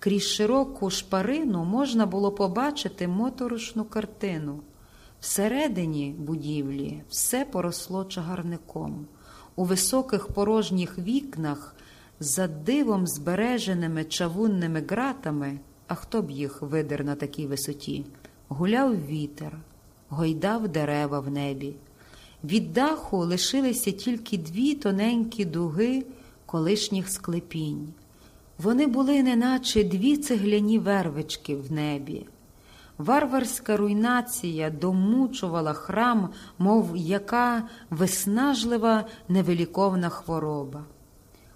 Крізь широку шпарину можна було побачити моторошну картину. Всередині будівлі все поросло чагарником. У високих порожніх вікнах, за дивом збереженими чавунними ґратами, а хто б їх видер на такій висоті, гуляв вітер, гойдав дерева в небі. Від даху лишилися тільки дві тоненькі дуги колишніх склепінь. Вони були неначе дві цегляні вервички в небі. Варварська руйнація домучувала храм, мов яка виснажлива невиліковна хвороба.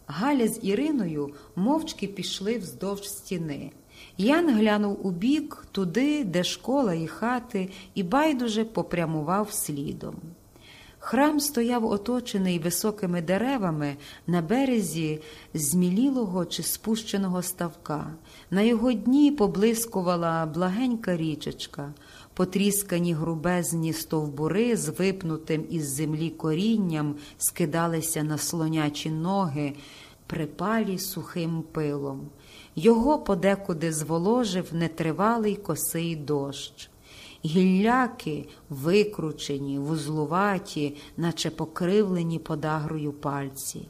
Галя з Іриною мовчки пішли вздовж стіни. Ян глянув у бік туди, де школа і хати, і байдуже попрямував слідом. Храм стояв оточений високими деревами на березі змілілого чи спущеного ставка. На його дні поблискувала благенька річечка, потріскані грубезні стовбури з випнутим із землі корінням скидалися на слонячі ноги, припалі сухим пилом. Його подекуди зволожив нетривалий косий дощ. Гілляки викручені, вузлуваті, наче покривлені подагрою пальці.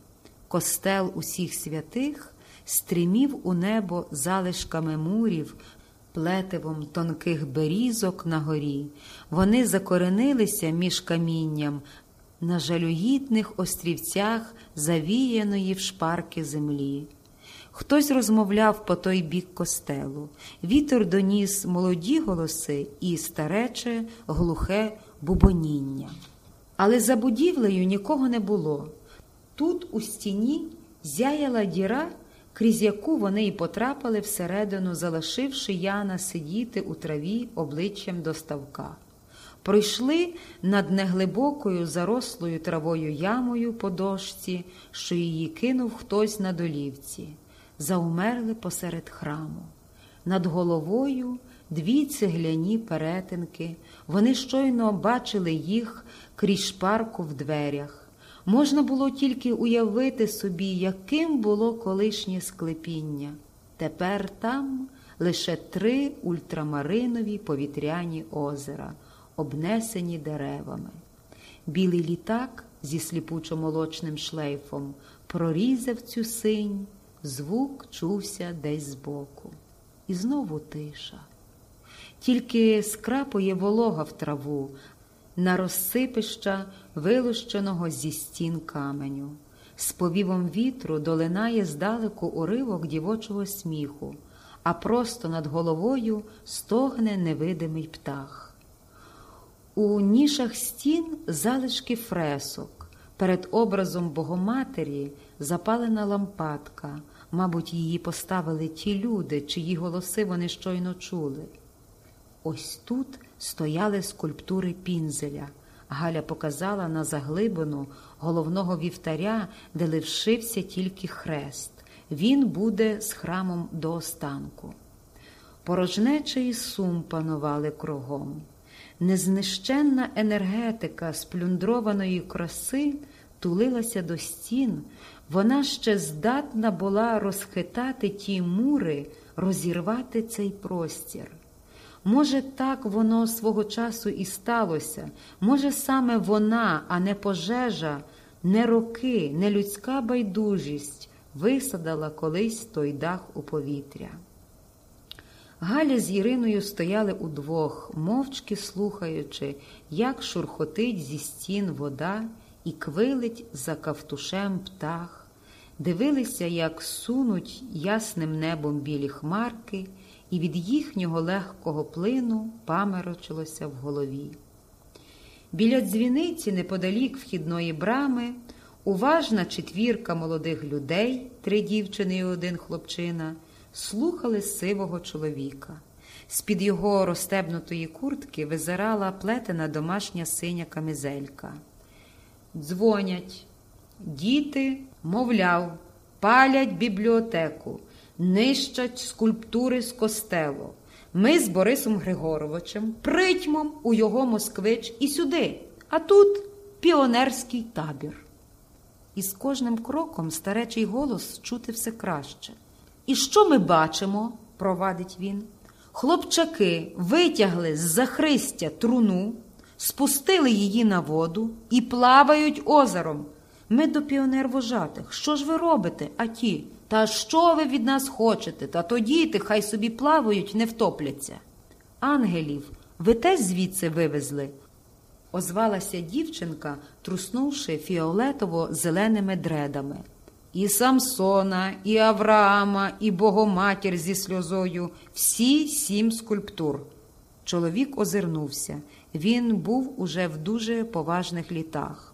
Костел усіх святих стрімів у небо залишками мурів, плетивом тонких берізок на горі. Вони закоренилися між камінням на жалюгідних острівцях завіяної в шпарки землі. Хтось розмовляв по той бік костелу. Вітер доніс молоді голоси і старече, глухе бубоніння. Але за будівлею нікого не було. Тут у стіні зяяла діра, крізь яку вони й потрапили всередину, залишивши Яна сидіти у траві обличчям до ставка. Пройшли над неглибокою зарослою травою ямою по дошці, що її кинув хтось на долівці заумерли посеред храму. Над головою дві цегляні перетинки. Вони щойно бачили їх крізь шпарку в дверях. Можна було тільки уявити собі, яким було колишнє склепіння. Тепер там лише три ультрамаринові повітряні озера, обнесені деревами. Білий літак зі сліпучо-молочним шлейфом прорізав цю синь. Звук чувся десь збоку. І знову тиша. Тільки скрапує волога в траву на розсипища, вилущеного зі стін каменю. З повівом вітру долинає здалеку уривок дівочого сміху, а просто над головою стогне невидимий птах. У нішах стін залишки фресок, перед образом Богоматері запалена лампадка. Мабуть, її поставили ті люди, чиї голоси вони щойно чули. Ось тут стояли скульптури пінзеля. Галя показала на заглибину головного вівтаря, де лишився тільки хрест. Він буде з храмом до останку. Порожнеча і сум панували кругом. Незнищенна енергетика сплюндрованої краси тулилася до стін, вона ще здатна була розхитати ті мури, розірвати цей простір. Може, так воно свого часу і сталося, може, саме вона, а не пожежа, не роки, не людська байдужість висадала колись той дах у повітря. Галя з Іриною стояли удвох, мовчки слухаючи, як шурхотить зі стін вода і квилить за кавтушем птах дивилися, як сунуть ясним небом білі хмарки, і від їхнього легкого плину памерочилося в голові. Біля дзвіниці, неподалік вхідної брами, уважна четвірка молодих людей, три дівчини і один хлопчина, слухали сивого чоловіка. З-під його розстебнутої куртки визирала плетена домашня синя камізелька. Дзвонять. Діти, мовляв, палять бібліотеку, нищать скульптури з костелу. Ми з Борисом Григоровичем притьмом у його москвич і сюди, а тут піонерський табір. І з кожним кроком старечий голос чути все краще. І що ми бачимо? провадить він. Хлопчаки витягли з захристя труну, спустили її на воду і плавають озером. Ми до піонер-вожатих. Що ж ви робите, а ті? Та що ви від нас хочете? Та то діти, хай собі плавають, не втопляться. Ангелів, ви теж звідси вивезли? озвалася дівчинка, труснувши фіолетово-зеленими дредами. І Самсона, і Авраама, і Богоматір зі сльозою всі сім скульптур. Чоловік озирнувся. Він був уже в дуже поважних літах.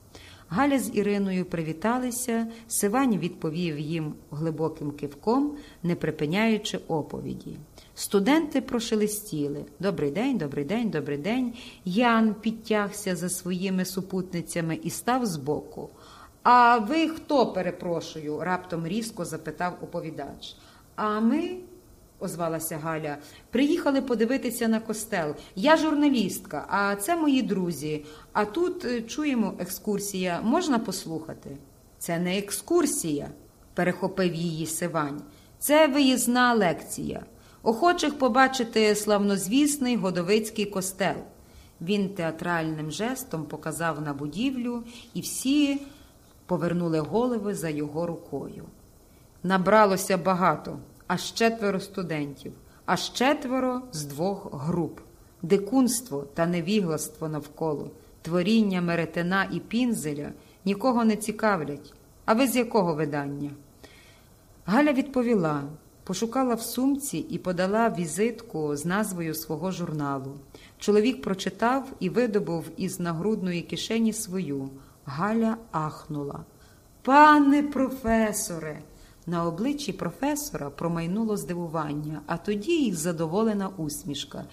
Галя з Іриною привіталися, Сивань відповів їм глибоким кивком, не припиняючи оповіді. Студенти прошелестіли. Добрий день, добрий день, добрий день. Ян підтягся за своїми супутницями і став збоку. А ви хто, перепрошую? раптом різко запитав оповідач. А ми, озвалася Галя, приїхали подивитися на костел. Я журналістка, а це мої друзі. А тут е, чуємо екскурсія. Можна послухати? Це не екскурсія, перехопив її Сивань. Це виїзна лекція. Охочих побачити славнозвісний Годовицький костел. Він театральним жестом показав на будівлю, і всі повернули голови за його рукою. Набралося багато, аж четверо студентів, аж четверо з двох груп. Дикунство та невігластво навколо, творіння меретина і пінзеля нікого не цікавлять. А ви з якого видання? Галя відповіла, пошукала в сумці і подала візитку з назвою свого журналу. Чоловік прочитав і видобув із нагрудної кишені свою. Галя ахнула. Пане професоре! На обличчі професора промайнуло здивування, а тоді їх задоволена усмішка.